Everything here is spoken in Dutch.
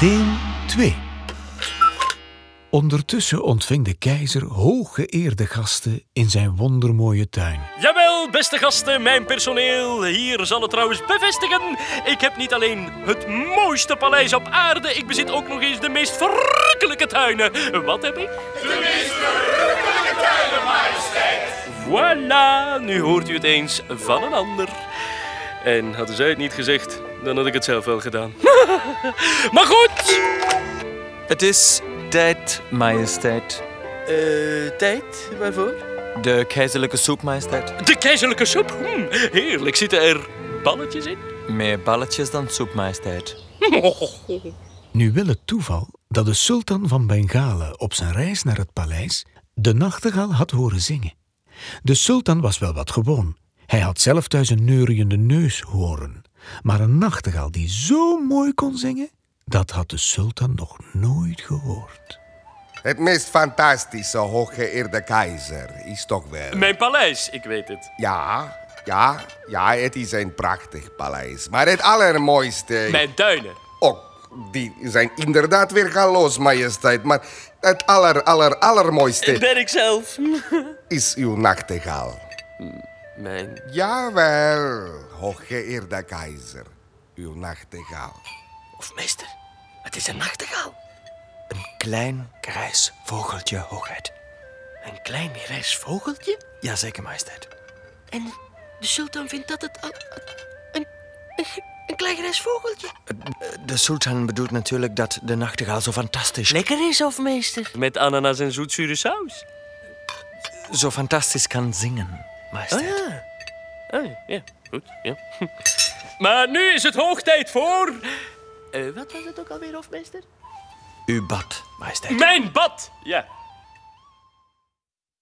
Deel 2 Ondertussen ontving de keizer hooggeëerde gasten in zijn wondermooie tuin. Jawel, beste gasten, mijn personeel hier zal het trouwens bevestigen. Ik heb niet alleen het mooiste paleis op aarde, ik bezit ook nog eens de meest verrukkelijke tuinen. Wat heb ik? De meest verrukkelijke tuinen, majesteit. Voilà, nu hoort u het eens van een ander. En hadden zij het niet gezegd, dan had ik het zelf wel gedaan. maar goed! Het is tijd, majesteit. Eh, tijd? Waarvoor? De keizerlijke soep, majesteit. De keizerlijke soep? Hm, heerlijk, zitten er balletjes in? Meer balletjes dan soep, majesteit. Nu wil het toeval dat de sultan van Bengalen op zijn reis naar het paleis de nachtegaal had horen zingen. De sultan was wel wat gewoon. Hij had zelf thuis een neuriënde neus horen. Maar een nachtegaal die zo mooi kon zingen, dat had de sultan nog nooit gehoord. Het meest fantastische, hooggeëerde keizer, is toch wel... Mijn paleis, ik weet het. Ja, ja, ja, het is een prachtig paleis. Maar het allermooiste... Mijn tuinen. Ook, die zijn inderdaad weer galoos, majesteit. Maar het aller, aller, allermooiste Ben ik zelf. is uw nachtegaal. Mijn... Jawel, hooggeëerde keizer. Uw nachtegaal. Of meester, het is een nachtegaal. Een klein grijs vogeltje, hoogheid. Een klein grijs vogeltje? Jazeker, majesteit. En de sultan vindt dat het... al- Een, een, een klein grijs vogeltje. De sultan bedoelt natuurlijk dat de nachtegaal zo fantastisch... Lekker is, of meester? Met ananas en zoetzure saus. zo fantastisch kan zingen, majesteit. ja. Oh, ja. ja, goed, ja. Maar nu is het hoog tijd voor... Eh, wat was het ook alweer, hofmeester? Uw bad, majesteit. Mijn bad! Ja,